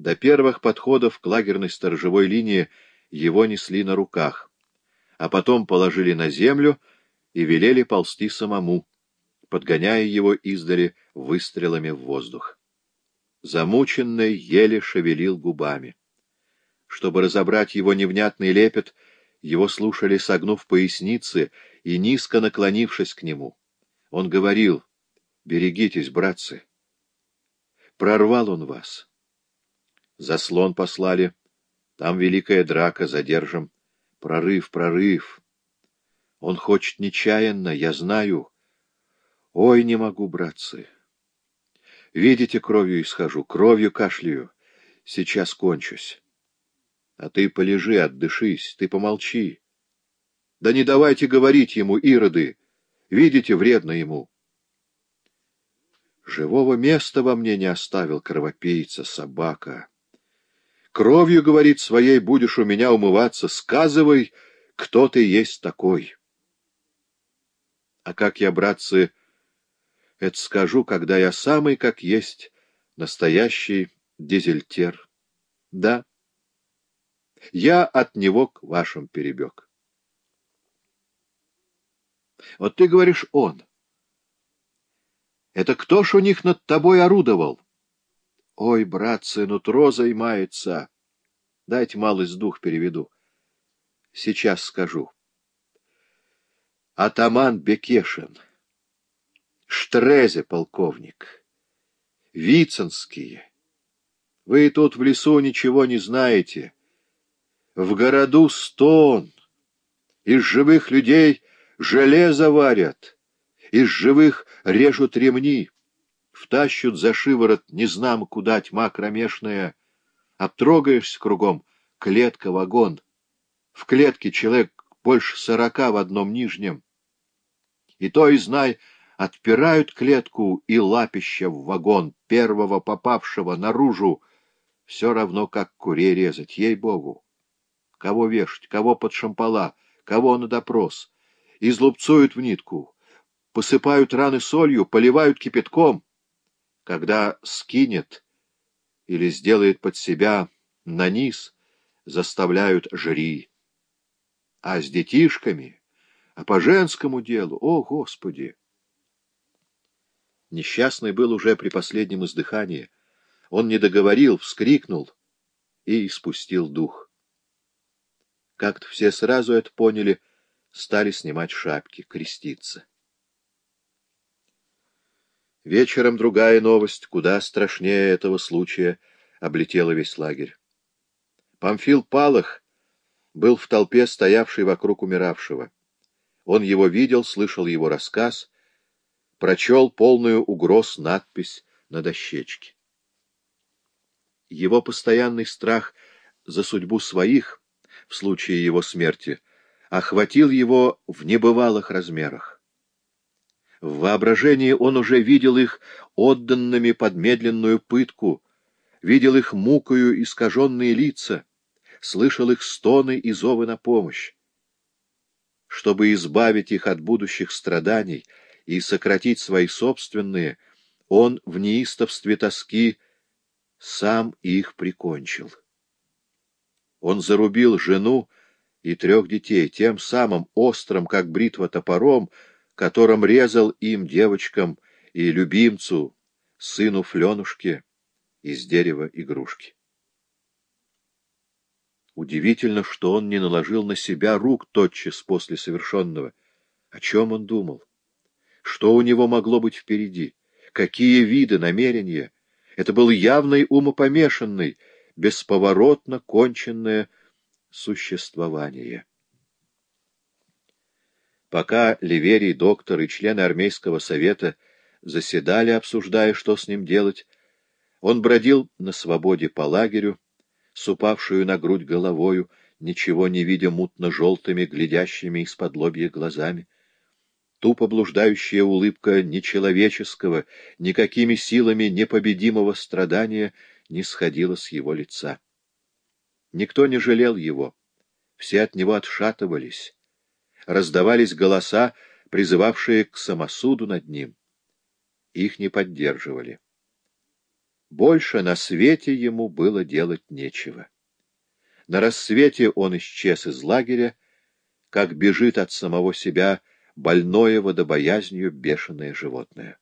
До первых подходов к лагерной сторожевой линии его несли на руках, а потом положили на землю и велели ползти самому, подгоняя его издали выстрелами в воздух. Замученный еле шевелил губами. Чтобы разобрать его невнятный лепет, его слушали, согнув поясницы и низко наклонившись к нему. Он говорил, «Берегитесь, братцы!» Прорвал он вас. Заслон послали. Там великая драка, задержим. Прорыв, прорыв. Он хочет нечаянно, я знаю. Ой, не могу, братцы. Видите, кровью исхожу, кровью кашляю. Сейчас кончусь. А ты полежи, отдышись, ты помолчи. Да не давайте говорить ему, ироды. Видите, вредно ему. Живого места во мне не оставил кровопийца, собака. Кровью, говорит, своей будешь у меня умываться. Сказывай, кто ты есть такой. А как я, братцы, это скажу, когда я самый, как есть, настоящий дизельтер. Да, я от него к вашим перебег. Вот ты говоришь «он». Это кто ж у них над тобой орудовал? Ой, братцы, нутро займается. Дайте малость дух переведу. Сейчас скажу. Атаман Бекешин, Штрезе полковник, Вицинские. Вы тут в лесу ничего не знаете. В городу стон. Из живых людей железо варят. Из живых режут ремни. Втащут за шиворот, не знам, куда тьма кромешная. Обтрогаешься кругом, клетка, вагон. В клетке человек больше сорока в одном нижнем. И то и знай, отпирают клетку и лапища в вагон первого попавшего наружу, все равно как курей резать, ей-богу кого вешать, кого под шампала, кого на допрос. Излупцуют в нитку, посыпают раны солью, поливают кипятком. Когда скинет или сделает под себя на низ, заставляют жри. А с детишками, а по женскому делу, о, Господи! Несчастный был уже при последнем издыхании. Он не договорил, вскрикнул и испустил дух. Как-то все сразу это поняли, стали снимать шапки, креститься. Вечером другая новость, куда страшнее этого случая, облетела весь лагерь. Памфил Палах был в толпе, стоявшей вокруг умиравшего. Он его видел, слышал его рассказ, прочел полную угроз надпись на дощечке. Его постоянный страх за судьбу своих в случае его смерти, охватил его в небывалых размерах. В воображении он уже видел их отданными под медленную пытку, видел их мукою искаженные лица, слышал их стоны и зовы на помощь. Чтобы избавить их от будущих страданий и сократить свои собственные, он в неистовстве тоски сам их прикончил. Он зарубил жену и трех детей тем самым острым, как бритва, топором, которым резал им, девочкам и любимцу, сыну Фленушке, из дерева игрушки. Удивительно, что он не наложил на себя рук тотчас после совершенного. О чем он думал? Что у него могло быть впереди? Какие виды, намерения? Это был явный умопомешанный, бесповоротно конченное существование. Пока Ливерий, доктор и члены армейского совета заседали, обсуждая, что с ним делать, он бродил на свободе по лагерю, с упавшую на грудь головою, ничего не видя мутно-желтыми, глядящими из-под лобья глазами. Тупо блуждающая улыбка нечеловеческого, никакими силами непобедимого страдания не сходила с его лица. Никто не жалел его, все от него отшатывались. Раздавались голоса, призывавшие к самосуду над ним. Их не поддерживали. Больше на свете ему было делать нечего. На рассвете он исчез из лагеря, как бежит от самого себя больное водобоязнью бешеное животное.